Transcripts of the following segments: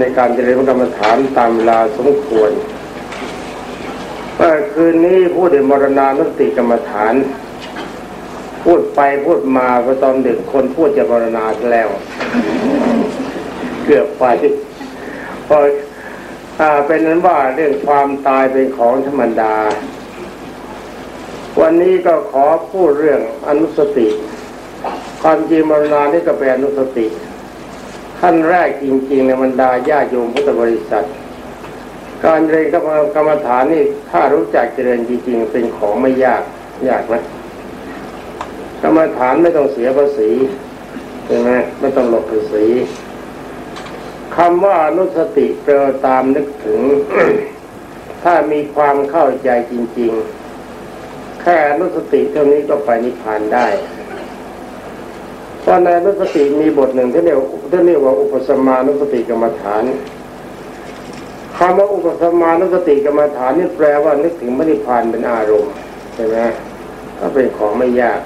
ในการเจริญกรรมฐานตามเวลาสมควรคืนนี้พูดในมรณานุสติกรรมฐาน พูดไปพูดมาพอตอนดึกคนพูดจะมรณาแล้ว เกือบไปพออเป็นนั้นว่าเรื่องความตายเป็นของธรรมดา วันนี้ก็ขอพูดเรื่องอนุสติ ความจริงมรณานี่ก็เป็นอนุสติ ขั้นแรกจริงๆในบรรดาญาโยมพุทธบริษัท การเรียนกรรมฐานนี่ถ้ารู้จักเจริญจริงๆเป็นของไม่ยากยากไหมกรรมฐานไม่ต้องเสียภาษีใช่ไหมไม่ต้องหลบภาษีคำว่านุสติแปลตามนึกถึง ถ้ามีความเข้าใจจริง ๆ แค่นุสติเท่านี้ก็ไปนิพพานได้เพราะในนุสติมีบทหนึ่งที่เรียก ที่เรียกว่าอุปสมานุสติกรรมฐานคำว่าอุปสมานุสติกรรมฐานนี่แปลว่านึกถึงมรรคพานเป็นอารมณ์ใช่ไหมก็เป็นของไม่ยาก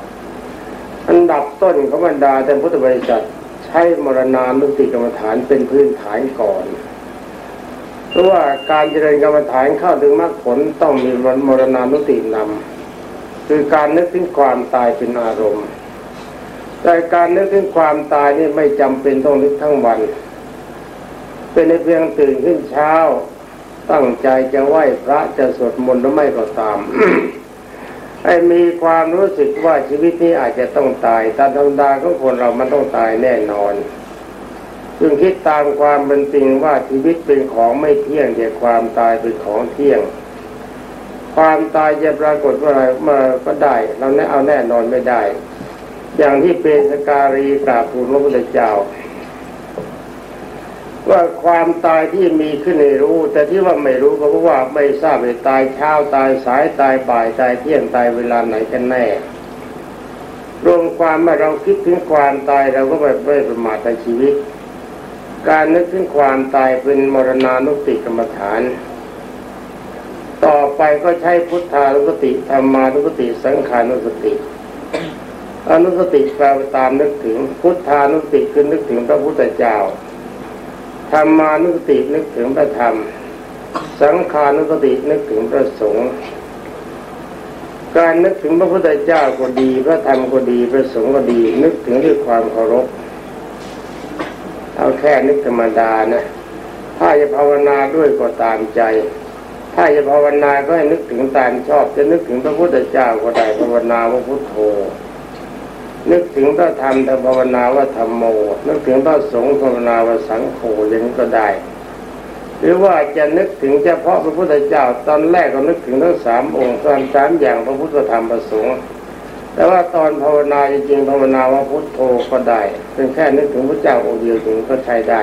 อันดับต้นของบรรดาท่พุทธบริษัทใช้มรณานุสติกรรมฐานเป็นพื้นฐานก่อนเพราะว่าการเจริญกรรมฐานเข้าถึงมรรคผลต้องมีมรณานุสตินำคือการนึกถึงความตายเป็นอารมณ์ แต่การนึกถึงความตายนี่ไม่จำเป็นต้องนึกทั้งวัน เป็นในเพียงตื่นขึ้นเช้า ตั้งใจจะไหว้พระจะสวดมนต์หรือไม่ก็ตามให้มีความรู้สึกว่าชีวิตนี้อาจจะต้องตายตามธรรมดาของคนเรามันต้องตายแน่นอน จึงคิดตามความเป็นจริงว่าชีวิตเป็นของไม่เที่ยงแต่ความตายเป็นของเที่ยง ความตายจะปรากฏว่าอะไรมาก็ได้ เราแน่เอาแน่นอนไม่ได้ อย่างที่เป็นสการีกราบทูลพระพุทธเจ้า ว่าความตายที่มีขึ้นในรู้ แต่ที่ว่าไม่รู้ก็เพราะว่าไม่ทราบเลยตายเช้าตายสายตายบ่ายตายเที่ยงตายเวลาไหนกันแน่ รวมความเมื่อเราคิดถึงความตายเราก็ไม่ไม่ประมาทในชีวิต การนึกถึงความตายเป็นมรณานุติกรรมฐาน ต่อไปก็ใช้พุทธานุสติธรรมานุสติสังขานุสติ อนุสติแปลตามนึกถึง พุทธานุสติคือนึกถึงพระพุทธเจ้าธรรมานุสตินึกถึงพระธรรม สังขานุสตินึกถึงพระสงฆ์การนึกถึงพระพุทธเจ้าก็ดี พระธรรมก็ดีพระสงฆ์ก็ดี นึกถึงด้วยความเคารพเอาแค่นึกธรรมดานะ ถ้าจะภาวนาด้วยก็ตามใจ ถ้าจะภาวนาก็ให้นึกถึงตามชอบ จะนึกถึงพระพุทธเจ้าก็ได้ภาวนาว่าพุทโธ นึกถึงพระธรรมแต่ภาวนาว่าธรรมโม นึกถึงพระสงฆ์ภาวนาว่าสังโฆอย่างนี้ก็ได้ หรือว่าจะนึกถึงเฉพาะพระพุทธเจ้าตอนแรกก็นึกถึงทั้งสามองค์สามสามอย่างพระพุทธธรรมประสงค์แต่ว่าตอนภาวนาจริงๆภาวนาว่าพุทโธก็ได้เป็นแค่นึกถึงพระเจ้าองค์เดียวถึงก็ใช้ได้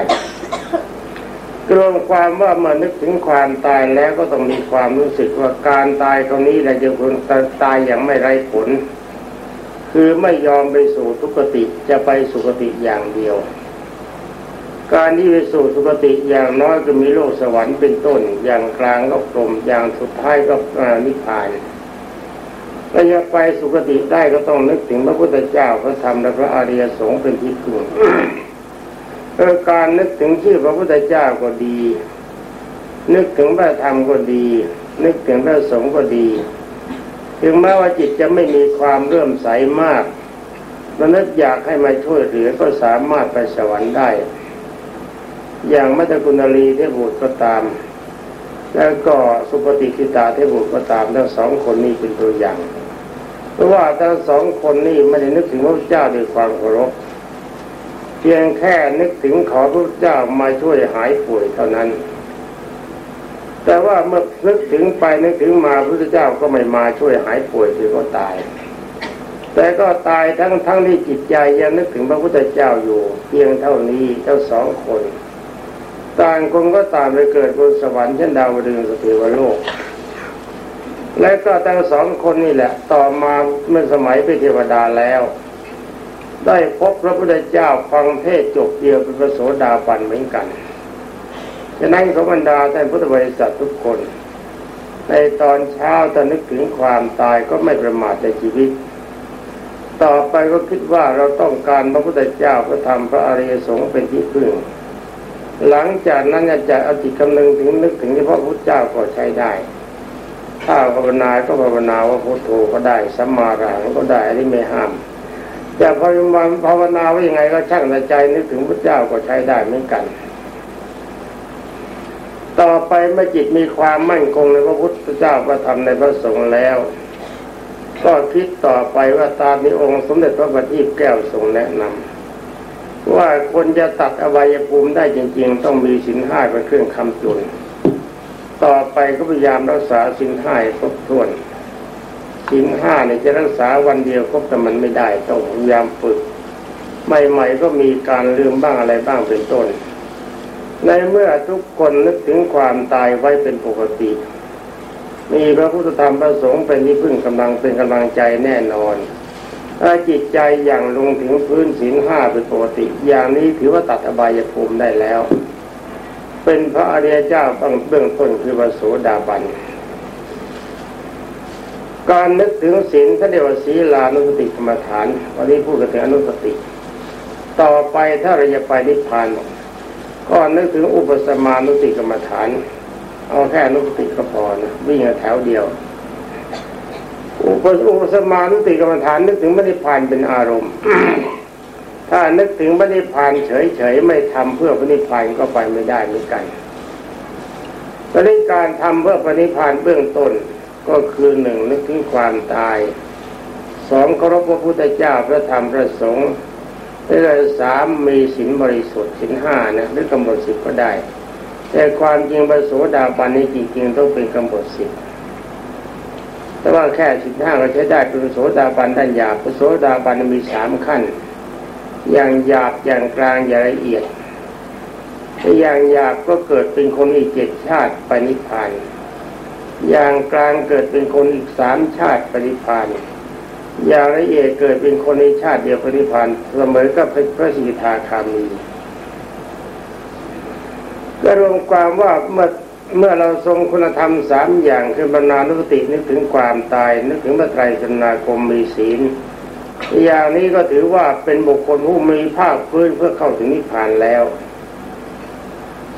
รวมความว่าเมื่อนึกถึงความตายแล้วก็ต้องมีความรู้สึกว่าการตายตรงนี้เราจะคนตายอย่างไม่ไร้ผล คือไม่ยอมไปสู่ทุกติจะไปสุคติอย่างเดียว การที่ไปสู่สุคติอย่างน้อยก็มีโลกสวรรค์เป็นต้น อย่างกลางก็พรหมอย่างสุดท้ายก็นิพพานถ้าจะไปสุคติได้ก็ต้องนึกถึงพระพุทธเจ้าพระธรรมและพระอริยสงฆ์เป็นที่พึ่งเออการนึกถึงชื่อพระพุทธเจ้าก็ดี นึกถึงพระธรรมก็ดี นึกถึงพระสงฆ์ก็ดี ถึงแม้ว่าจิตจะไม่มีความเรื่มใสมากมนุษย์อยากให้มาช่วยเหลือก็สามารถไปสวรรค์ได้ อย่างมัตกุณลีเทพบุตรก็ตาม แล้วก็สุปฏิคิตาเทพบุตรก็ตามทั้งสองคนนี้เป็นตัวอย่าง เพราะว่าทั้งสองคนนี้ไม่ได้นึกถึงพระเจ้าด้วยความเคารพเพียงแค่นึกถึงขอพระเจ้ามาช่วยหายป่วยเท่านั้น แต่ว่าเมื่อนึกถึงไปนึกถึงมาพระเจ้าก็ไม่มาช่วยหายป่วยคือก็ตาย แต่ก็ตายทั้งทั้งที่จิตใจยังนึกถึงพระพุทธเจ้าอยู่ เพียงเท่านี้เจ้าสองคน ต่างคนก็ต่างไปเกิดบนสวรรค์เช่นดาวดึงสเทวโลก และก็ทั้งสองคนนี่แหละ ต่อมาเมื่อสมัยเป็นเทวดาแล้ว ได้พบพระพุทธเจ้าฟังเทศจบเดียวเป็นพระโสดาบันเหมือนกัน ฉะนั้นขบรรดาท่านพุทธบริษัททุกคน ในตอนเช้าถ้านึกถึงความตายก็ไม่ประมาทในชีวิต ต่อไปก็คิดว่าเราต้องการพระพุทธเจ้าพระธรรมพระอริยสงฆ์เป็นที่พึ่ง หลังจากนั้นจะเอาจิตคำนึงถึงนึกถึงเฉพาะพุทธเจ้าก็ใช้ได้ ถ้าภาวนาก็ภาวนาว่าพุทโธก็ได้สัมมาระหังก็ได้อันนี้ไม่ห้ามจะภาวนาภาวนาว่ายังไงก็ช่างในใจนึกถึงพุทธเจ้าก็ใช้ได้เหมือนกัน ต่อไปเมื่อจิตมีความมั่นคงในพระพุทธเจ้าประธรรมในพระสงฆ์แล้ว ก็คิดต่อไปว่าตามที่องค์สมเด็จพระบัณฑิตแก้วทรงแนะนำว่าคนจะตัดอวัยภูมิได้จริง ๆ ต้องมีสินห้าเป็นเครื่องคำจุน ต่อไปก็พยายามรักษาสินห้าครบถ้วนสินห้าเนี่ยจะรักษาวันเดียวครบแต่มันไม่ได้ต้องพยายามฝึก ใหม่ ๆ ก็มีการลืมบ้างอะไรบ้างเป็นต้น ในเมื่อทุกคนนึกถึงความตายไว้เป็นปกติ มีพระพุทธธรรมประสงค์เป็นที่พึ่งกำลังเป็นกำลังใจแน่นอนถ้าจิตใจอย่างลงถึงพื้นศีลห้าเป็นปกติ อย่างนี้ถือว่าตัดอบายภูมิได้แล้ว เป็นพระอริยเจ้าเบื้องต้นคือพระโสดาบัน การนึกถึงศีลท่านเรียกว่าศีลานุสติกรรมฐาน วันนี้พูดกันถึงอนุสติ ต่อไปถ้าเราจะไปนิพพาน ก็นึกถึงอุปสมานุสติกรรมฐาน เอาแค่นุสติก็พอนะวิ่งแถวเดียว อุปอุปสมานุสติกรรมฐานนึกถึงมรรคพานเป็นอารมณ์ถ้านึกถึงมรรคพานเฉยๆไม่ทำเพื่อมรรคพานก็ไปไม่ได้เหมือนกันตอนนี้การทำเพื่อปณิพานเบื้องต้นก็คือหนึ่งนึกถึงความตายสองเคารพพระพุทธเจ้าพระธรรมพระสงฆ์ และสามมีศีลบริสุทธิ์ศีลห้านะหรือกำหนดสิบก็ได้ แต่ความจริงพระโสดาบันนี้จริงๆต้องเป็นกำหนดสิบแต่ว่าแค่สิบห้าก็ใช้ได้เป็นโสดาบันด้านหยาบระโสดาบันมีสามขั้น อย่างหยาบอย่างกลางอย่างละเอียดถ้าอย่างหยาบก็เกิดเป็นคนอีกเจ็ดชาติปนิพานอย่างกลางเกิดเป็นคนอีกสามชาติปณิพาน อย่างละเอียดเกิดเป็นคนในชาติเดียวปณิพพานเสมอกับพระสิทธาคามีก็รวมความว่าเมื่อเมื่อเราทรงคุณธรรมสามอย่างคือบรรณานุสตินึกถึงความตาย นึกถึงพระไตรสนาคมมีศีล อย่างนี้ก็ถือว่าเป็นบุคคลผู้มีภาคพื้นเพื่อเข้าถึงนิพพานแล้ว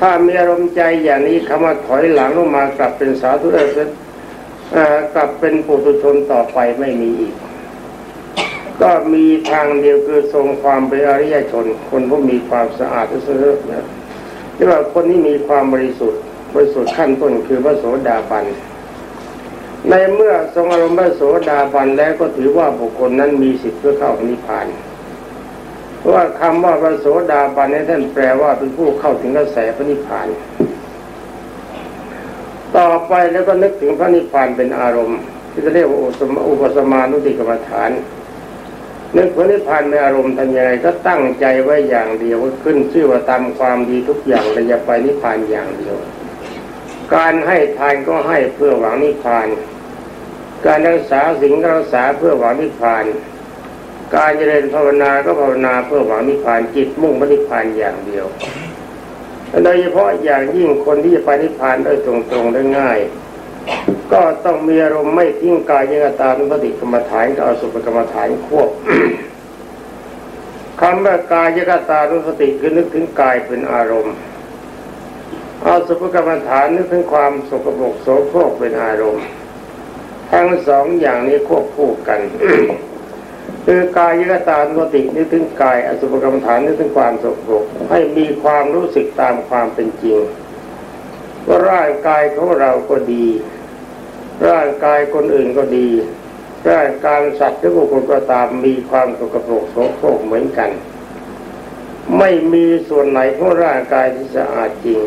ถ้ามีอารมณ์ใจอย่างนี้คำว่าถอยหลังลงมากลับเป็นสาธุเออกลับเป็นปุถุชนต่อไปไม่มีอีก ก็มีทางเดียวคือทรงความเป็นอริยชน คนผู้มีความสะอาดที่สุดนะที่ว่าคนที่มีความบริสุทธิ์บริสุทธิ์ขั้นต้นคือพระโสดาบันในเมื่อทรงอารมณ์พระโสดาบันแล้วก็ถือว่าบุคคลนั้นมีสิทธิ์เพื่อเข้านิพพานเพราะว่าคำว่าพระโสดาบันนี้ท่านแปลว่าเป็นผู้เข้าถึงกระแสพระนิพพาน ต่อไปแล้วก็นึกถึงพระนิพพานเป็นอารมณ์ ที่จะเรียกว่าอุปสมานุติกรรมฐาน นึกพระนิพพานในอารมณ์ทำยังไงก็ตั้งใจไว้อย่างเดียวขึ้นชื่อว่าตามความดีทุกอย่างและอย่าไปนิพพานอย่างเดียว การให้ทานก็ให้เพื่อหวังนิพพาน การรักษาสิ่งก็รักษาเพื่อหวังนิพพาน การเจริญภาวนาก็ภาวนาเพื่อหวังนิพพานจิตมุ่งนิพพานอย่างเดียวโดยเฉพาะอย่างยิ่งคนที่จะไปนิพพานได้ตรงๆได้ง่าย ก็ต้องมีอารมณ์ไม่ทิ้งกายยังตานุปติกรรมฐานกับอสุภกรรมฐานควบคำว่ากายยกตานุสติคือนึกถึงกายเป็นอารมณ์อาสุภกรรมฐานนึกถึงความสกปรกโสโครกเป็นอารมณ์ ทั้งสองอย่างนี้ควบคู่กัน คือกายยกตานุสตินึกถึงกายอสุภกรรมฐานนึกถึงความสกปรกให้มีความรู้สึกตามความเป็นจริง ว่าร่างกายของเราก็ดี ร่างกายคนอื่นก็ดี ร่างกายสัตว์หรือบุคคลก็ตามมีความสกปรกโสโครกเหมือนกัน ไม่มีส่วนไหนของร่างกายที่สะอาดจริง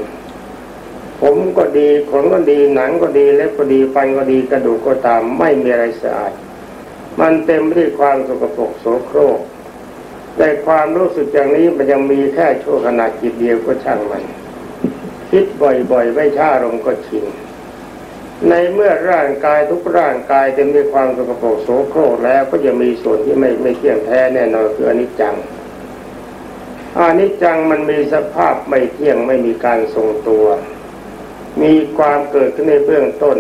ผมก็ดีขนก็ดีหนังก็ดีเล็บก็ดีฟันก็ดีกระดูกก็ตามไม่มีอะไรสะอาด มันเต็มไปด้วยความสกปรกโสโครกแต่ความรู้สึกอย่างนี้มันยังมีแค่ชั่วขณะจิตเดียวก็ช่างมัน คิดบ่อยๆ ไม่ช้าลงก็ชินในเมื่อร่างกายทุกร่างกายเต็มด้วยความสกปรกโสโครกแล้วก็จะมีส่วนที่ไม่ไม่เที่ยงแท้แน่นอนคืออนิจจังอนิจจังมันมีสภาพไม่เที่ยงไม่มีการทรงตัว มีความเกิดขึ้นในเบื้องต้น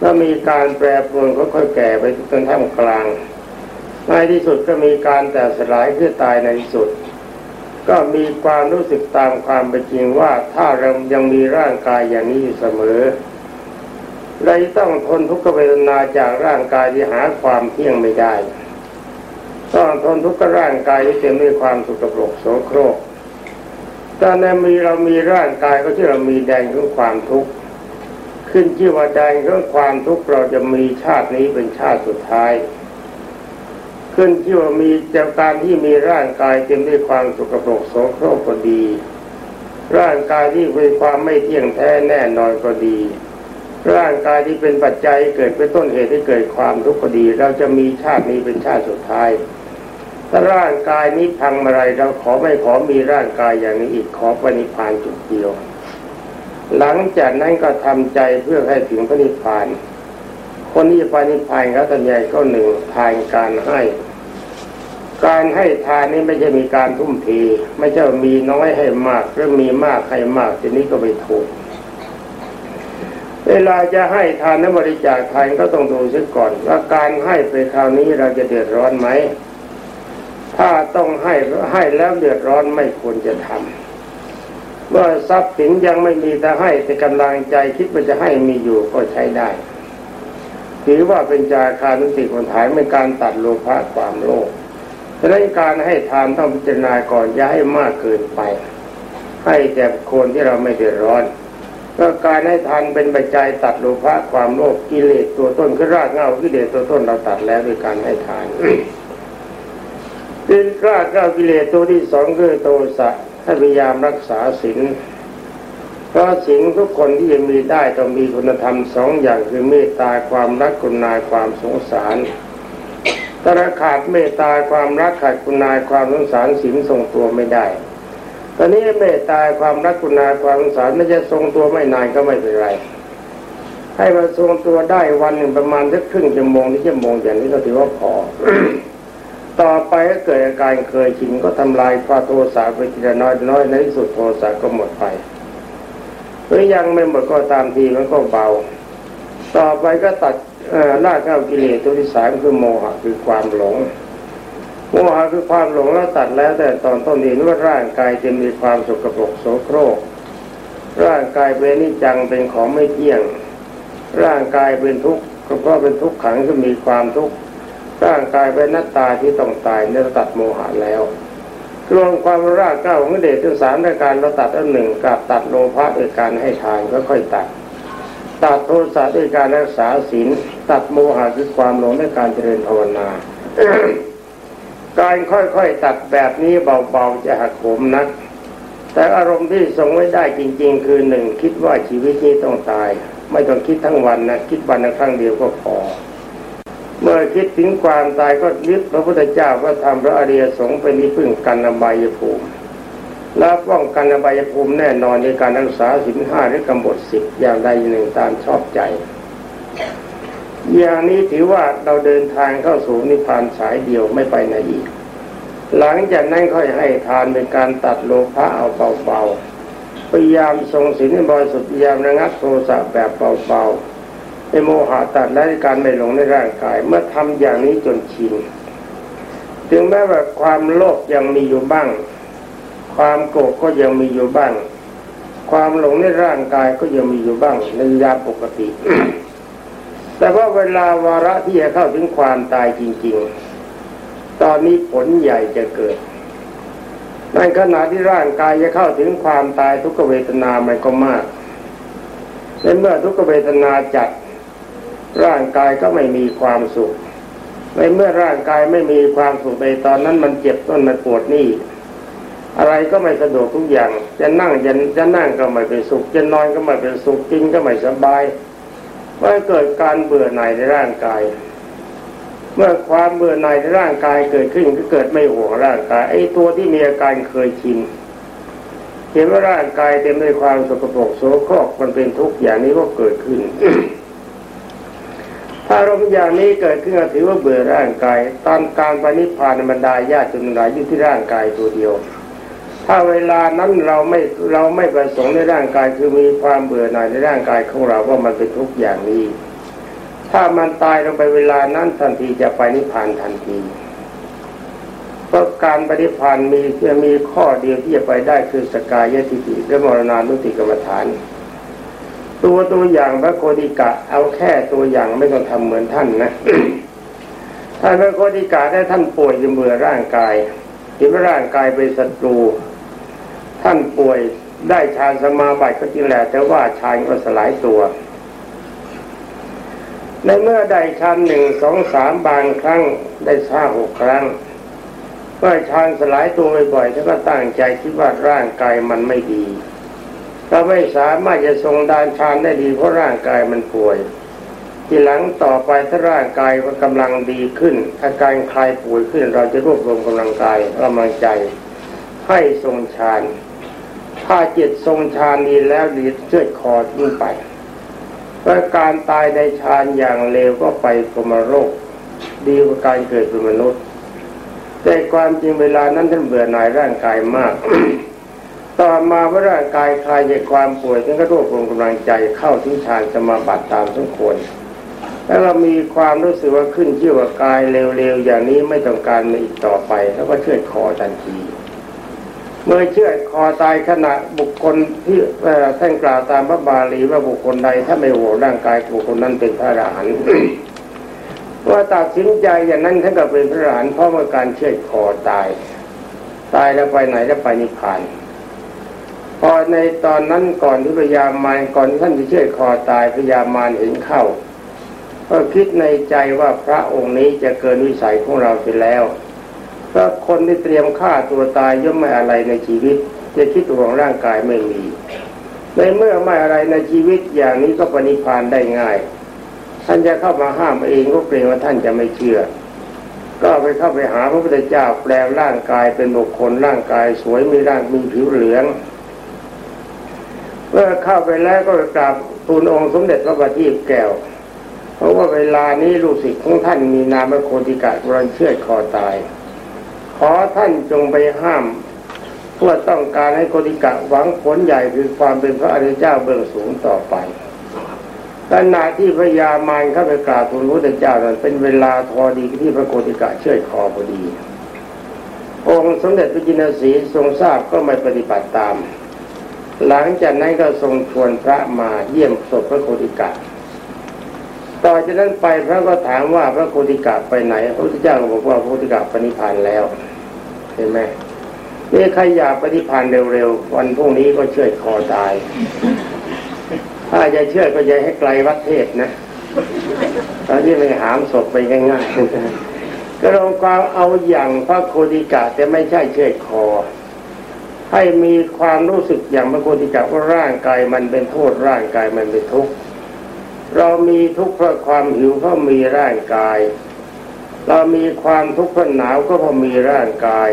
แล้วมีการแปรปรวนค่อยๆแก่ไปจนท่ามกลางในที่สุดก็มีการแตกสลายคือตายในที่สุด ก็มีความรู้สึกตามความเป็นจริงว่าถ้าเรายังมีร่างกายอย่างนี้อยู่เสมอเราต้องทนทุกขเวทนาจากร่างกายที่หาความเที่ยงไม่ได้ ต้องทนทุกข์กับร่างกายที่เต็มด้วยความสุขปรกโสโครกถ้าในมีเรามีร่างกายก็ที่เรามีแดงของความทุกข์ขึ้นชื่อว่าแดงของความทุกข์เราจะมีชาตินี้เป็นชาติสุดท้าย ขึ้นชื่ว่ามีจากการที่มีร่างกายเต็มด้วยความสุขปรกโสโครกก็ดี ร่างกายที่มีความไม่เที่ยงแท้แน่นอนก็ดี ร่างกายที่เป็นปัจจัยเกิดเป็นต้นเหตุที่เกิดความทุกข์ก็ดี เราจะมีชาตินี้เป็นชาติสุดท้าย ถ้าร่างกายนี้พังอะไรเราขอไม่ขอมีร่างกายอย่างนี้อีกขอปณิพานจุดเดียว หลังจากนั้นก็ทำใจเพื่อให้ถึงพระนิพพานคนที่จะไปนิพพานเขาตันใหญ่ก็หนึ่งทานการให้ การให้ทานนี้ไม่ใช่มีการทุ่มเทไม่ใช่มีน้อยให้มากหรือมีมากให้มากทีนี้ก็ไปถูก เวลาจะให้ทานและบริจาคทานก็ต้องดูซะก่อน ว่าการให้ไปคราวนี้เราจะเดือดร้อนไหมถ้าต้องให้ให้แล้วเดือดร้อนไม่ควรจะทำเมื่อทรัพย์สินยังไม่มีแต่ให้แต่กำลังใจคิดว่าจะให้มีอยู่ก็ใช้ได้ถือว่าเป็นจาคานุติคนถ่ายเป็นการตัดโลภะความโลภ ดังนั้นการให้ทานต้องพิจารณาก่อนอย่าให้มากเกินไป ให้แต่คนที่เราไม่เดือดร้อนก็การให้ทานเป็นปัจจัยตัดโลภะความโลภกิเลสตัวต้นคือรากเงากิเลสตัวต้นเราตัดแล้วด้วยการให้ทานเป็นรากเงากิเลสตัวที่สองคือโทสะให้พยายามรักษาศีลเพราะศีลทุกคนที่ยังมีได้ต้องมีคุณธรรมสองอย่างคือเมตตาความรักคุณาความสงสาร ถ้าขาดเมตตาความรักขาดคุณนายความสงสารศีลทรงตัวไม่ได้ ตอนนี้เมตตาความรักกุณาความสงสารไม่จะทรงตัวไม่นานก็ไม่เป็นไร ให้มันทรงตัวได้วันหนึ่งประมาณสักครึ่งชั่วโมงที่ชั่วโมงอย่างนี้ก็ถือว่าพอต่อไปก็เกิดอาการเคยชินก็ทำลายความโทสะไปทีละน้อยน้อยในที่สุดโทสะก็หมดไปหรือยังไม่หมดก็ตามทีมันก็เบา ต่อไปก็ตัด ลากเข้ากิเลสตัวที่สามคือโมหะคือความหลงโมหะคือความหลงแล้วตัดแล้ว แต่ตอนต้นเห็นว่าร่างกายจะมีความสกปรกโสโครก ร่างกายเป็นนิจังเป็นของไม่เที่ยง ร่างกายเป็นทุกข์ก็เพราะเป็นทุกข์ขังที่มีความทุกข์ร่างกายเป็นนัตตาที่ต้องตายเนี่ยตัดโมหะแล้วรวมความรากเก้าของเดชทั้งสามในการเราตัดอันหนึ่งกับตัดโลภะด้วยการให้ทานก็ค่อยตัด ตัดโทสะด้วยการรักษาศีล ตัดโมหะคือความหลงด้วยการเจริญภาวนา การค่อยๆตัดแบบนี้เบาๆจะหักโหมนัก แต่อารมณ์ที่ทรงไว้ได้จริง ๆ คือหนึ่งคิดว่าชีวิตนี้ต้องตาย ไม่ต้องคิดทั้งวันนะคิดวันละครั้งเดียวก็พอเมื่อคิดถึงความตายก็ยึดพระพุทธเจ้าก็ทำพระอริยสงฆ์เป็นที่พึ่งกันอบายภูมิและป้องกันอบายภูมิแน่นอนในการรักษาสินห้าหรือกำหนดสิบอย่างใดหนึ่งตามชอบใจ อย่างนี้ถือว่าเราเดินทางเข้าสู่นิพพานสายเดียวไม่ไปไหนอีก หลังจากนั้นค่อยให้ทานเป็นการตัดโลภะเอาเบาๆพยายามทรงศีลในบริสุทธิ์พยายามระงับโทสะแบบเบาๆในโมหะตัดและการไม่หลงในร่างกาย เมื่อทำอย่างนี้จนชินถึงแม้ว่าความโลภยังมีอยู่บ้าง ความโกรธก็ยังมีอยู่บ้าง ความหลงในร่างกายก็ยังมีอยู่บ้างในยาปกติ แต่ว่าเวลาวาระที่จะเข้าถึงความตายจริง ๆ ตอนนี้ผลใหญ่จะเกิด ในขณะที่ร่างกายจะเข้าถึงความตายทุกเวทนามันก็มากในเมื่อทุกเวทนาจัดร่างกายก็ไม่มีความสุข ในเมื่อร่างกายไม่มีความสุขในตอนนั้นมันเจ็บต้นมันปวดนี่ อะไรก็ไม่สะดวกทุกอย่าง จะนั่งจะจะนั่งก็ไม่เป็นสุข จะนอนก็ไม่เป็นสุขกินก็ไม่สบาย เมื่อเกิดการเบื่อหน่ายในร่างกาย เมื่อความเบื่อหน่ายในร่างกายเกิดขึ้นก็เกิดไม่ห่วงร่างกายไอ้ตัวที่มีอาการเคยชินเห็นว่าร่างกายเต็มด้วยความสกปรกโสโครกมันเป็นทุกข์อย่างนี้ก็เกิดขึ้นถ้าอารมณ์อย่างนี้เกิดขึ้นถือว่าเบื่อร่างกายตอนการปณิพานบรรดาญาติจนหลายอยู่ที่ร่างกายตัวเดียว ถ้าเวลานั้นเราไม่เราไม่ประสงค์ในร่างกายคือมีความเบื่อหน่ายในร่างกายของเราว่ามันเป็นทุกอย่างนี้ ถ้ามันตายลงไปเวลานั้นทันทีจะไปนิพพานทันทีเพราะการปฏิพันธ์มีจะมีข้อเดียวที่จะไปได้คือสกายทิฏฐิและมรณานุติกรรมฐาน ตัวตัวอย่างพระโคติกะ เอาแค่ตัวอย่างไม่ต้องทำเหมือนท่านนะท่านพระโคติกะได้ท่านป่วยอยู่เมื่อร่างกายที่ร่างกายเป็นศัตรู ท่านป่วยได้ฌานสมาบัติก็จริงแหละแต่ว่าฌานก็สลายตัว ในเมื่อได้ฌานหนึ่งสองสามบางครั้งได้ห้าหกครั้งเมื่อฌานสลายตัวบ่อยๆท่านก็ตั้งใจคิดว่าร่างกายมันไม่ดีเราไม่สามารถจะทรงดานฌานได้ดีเพราะร่างกายมันป่วย ทีหลังต่อไปถ้าร่างกายมันกำลังดีขึ้น อาการคลายป่วยขึ้นเราจะรวบรวมกำลังกายกำลังใจให้ทรงฌาน ถ้าจิตทรงฌานดีแล้วดีเชือดคอทิ้งไปเพราะการตายในฌานอย่างเร็วก็ไปกมโรค ดีกว่าการเกิดเป็นมนุษย์ แต่ความจริงเวลานั้นท่านเบื่อหน่ายร่างกายมาก ต่อมาเมื่อร่างกายคลายจากความป่วยท่านก็รวบรวมกำลังใจเข้าถึงฌานสมาบัติตามสมควรแล้วเรามีความรู้สึกว่าขึ้นชื่อว่ากายเร็วๆอย่างนี้ไม่ต้องการมาอีกต่อไป แล้วก็เชือดคอทันที เมื่อเชื่อคอตายขณะบุคคลที่ท่านกล่าวตามพระบาลีว่าบุคคลใดถ้าไม่โหวร่างกายบุคคลนั้นเป็นพระอรหันต์ว่าตัดสินใจอย่างนั้นท่านก็เป็นพระอรหันต์เพราะเมื่อการเชื่อคอตาย ตายแล้วไปไหนแล้วไปนิพพานพอในตอนนั้นก่อนที่พญามารก่อนท่านจะเชื่อคอตายพญามารเห็นเข้าก็คิดในใจว่าพระองค์นี้จะเกินวิสัยของเราไปแล้ว พราะคนที่เตรียมฆ่าตัวตายย่อมไม่อะไรในชีวิต จะคิดห่วงร่างกายไม่มีในเมื่อไม่อะไรในชีวิตอย่างนี้ก็ปณิพานได้ง่าย ท่านจะเข้ามาห้ามเองก็เกรงว่าท่านจะไม่เชื่อ ก็ไปเข้าไปหาพระพุทธเจ้าแปลงร่างกายเป็นบุคคลร่างกายสวยมีร่างมีผิวเหลืองเมื่อเข้าไปแล้วก็กราบทูลองค์สมเด็จพระบัณฑิตแก้ว เพราะว่าเวลานี้ลูกศิษย์ของท่านมีนามโคติกะกรนเชื่อดคอตาย ขอท่านจงไปห้ามเพื่อต้องการให้โคติกะหวังผลใหญ่คือความเป็นพระอริยเจ้าเบื้องสูงต่อไปขณะที่พระยามารเข้าไปกราบทูลพระพุทธเจ้านั้นเป็นเวลาทอดีที่พระโคติกะเชื่อดคอพอดี องค์สมเด็จพระจินสีทรงทราบก็ไม่ปฏิบัติตาม หลังจากนั้นก็ทรงชวนพระมาเยี่ยมศพพระโคติกะ ต่อจากนั้นไปพระก็ถามว่าพระโคติกะไปไหน พระพุทธเจ้าบอกว่าพระโคติกะปณิพานธ์แล้วเห็นไหมนี่ใครอยากปฏิพานธ์เร็วๆวันพรุ่งนี้ก็เชื่อคอตาย ถ้าจะเชื่อก็อย่าให้ไกลวัดเทศนะตอนที่ไปหามศพไปง่ายๆก็ลองความเอาอย่างพระโคติกะแต่ไม่ใช่เชื่อคอ ให้มีความรู้สึกอย่างพระโคติกะว่าร่างกายมันเป็นโทษร่างกายมันเป็นทุกข์ เรามีทุกข์เพราะความหิวเพราะมีร่างกาย เรามีความทุกข์เพราะหนาวก็เพราะมีร่างกาย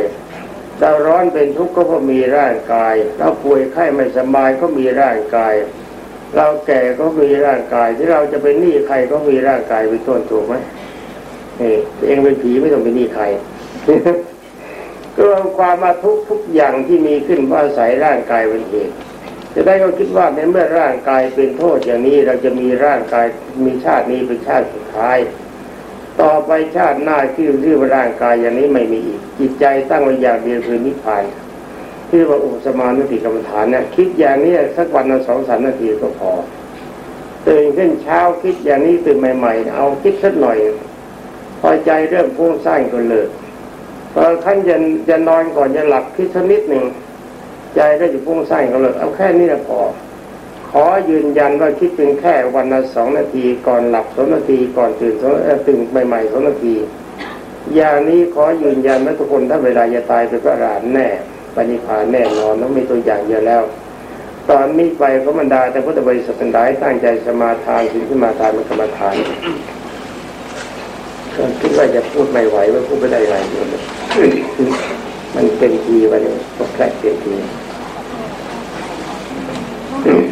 เราร้อนเป็นทุกข์ก็เพราะมีร่างกาย เราป่วยไข้ไม่สบายก็มีร่างกาย เราแก่ก็มีร่างกาย ที่เราจะเป็นหนี้ใครก็มีร่างกายเป็นต้นถูกไหมนี่เองเป็นผีไม่ต้องเป็นหนี้ใครก็ความมาทุกทุกอย่างที่มีขึ้นเพราะอาศัยร่างกายเป็นเหตุ จะได้ก็คิดว่าในเมื่อร่างกายเป็นโทษอย่างนี้เราจะมีร่างกายมีชาตินี้เป็นชาติสุดท้าย ต่อไปชาติหน้าที่เรียกว่าร่างกายอย่างนี้ไม่มีอีกจิตใจตั้งไว้อย่างเดียวคือนิพพานที่ว่าอุปสมานุติกรรมฐานเนี่ยคิดอย่างนี้สักวันละสองสามนาทีก็พอตื่นขึ้นเช้าคิดอย่างนี้ตื่นใหม่ๆ เอาคิดสักหน่อย พอใจเริ่มพุ่งสร้างก็เลิกพอขั้นจะจะนอนก่อนจะหลับคิดสักนิดหนึ่ง ใจก็จะพุ่งสร้างก็เลิกเอาแค่นี้ละพอขอยืนยันว่าคิดเพียงแค่วันละสองนาทีก่อนหลับสองนาทีก่อนตื่นสองตื่นใหม่ๆสองนาที อย่างนี้ขอยืนยันว่าทุกคนถ้าเวลาจะตายเป็นพระรหันแน่ปณิพานแน่นอนต้องมีตัวอย่างเยอะแล้ว ตอนนี้ไปพระบรรดาแต่พุทธบริษัททั้งหลายตั้งใจสมาทานสิ่งที่มาทานมันกรรมฐานก็คิดว่าจะพูดไม่ไหวว่าพูดไม่ได้ไรเลยมันเป็นทีวันนี้ก็แคลกเป็นที Mm.